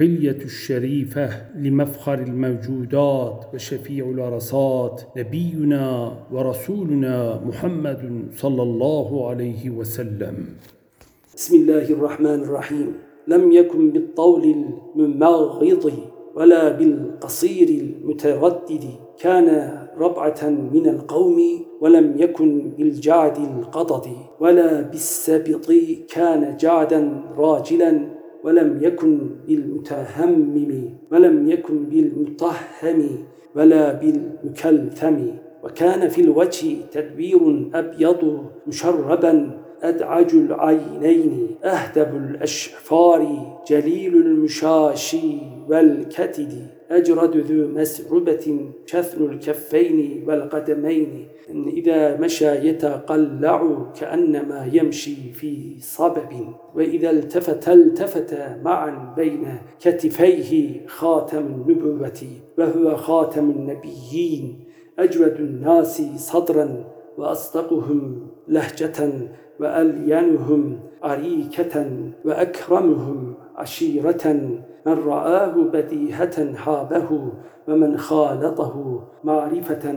حلية الشريفة لمفخر الموجودات وشفيع الأرصات نبينا ورسولنا محمد صلى الله عليه وسلم. بسم الله الرحمن الرحيم. لم يكن بالطول الممغض ولا بالقصير المتردد كان ربعة من القوم ولم يكن بالجعد القطط ولا بالسبط كان جعدا راجلا ولم يكن بالمتهمم ولم يكن بالمطهم ولا بالمكلثم. وكان في الوجه تدبير أبيض مشربا. أدعج العينين أهدب الأشفار جليل المشاشي والكتد أجرد ذو مسربة شثن الكفين والقدمين. إن إذا مشى يتقلع كأنما يمشي في صبب. وإذا التفت التفت معا بين كتفيه خاتم النبوة وهو خاتم النبيين. أجود الناس صدرا وأصدقهم لهجة وألينهم أريكة وأكرمهم عشيرة من رآه بديهة هابه ومن خالطه معرفة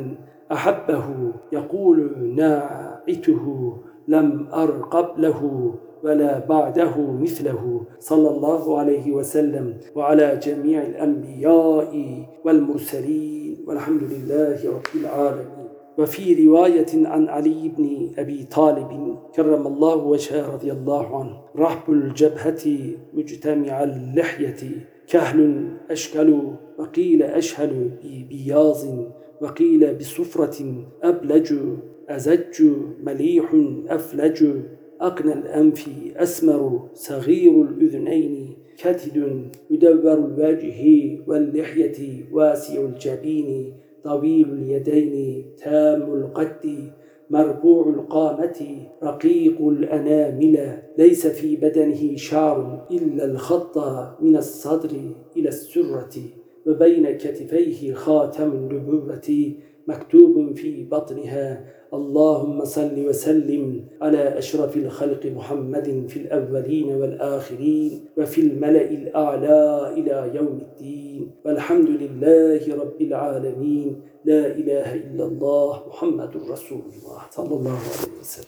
أحبه يقول ناعته لم أر قبله ولا بعده مثله صلى الله عليه وسلم وعلى جميع الأنبياء والمرسلين والحمد لله رب العالمين وفي رواية عن علي بن أبي طالب كرم الله وجهه رضي الله عنه. رحب الجبهة مجتمع اللحية كهل أشكل وقيل أشهل ببياض وقيل بصفرة أبلج أزج مليح أفلج أقنى الأنف أسمر صغير الأذنين كتد يدبر الوجه واللحية واسع الجبين طويل اليدين تام القد مربوع القامة رقيق الأنامل. ليس في بدنه شعر إلا الخط من الصدر إلى السرة وبين كتفيه خاتم النبوة. مكتوب في بطنها اللهم صل وسلم على أشرف الخلق محمد في الأولين والآخرين وفي الملأ الأعلى إلى يوم الدين. والحمد لله رب العالمين. لا إله إلا الله محمد رسول الله. صلى الله عليه وسلم.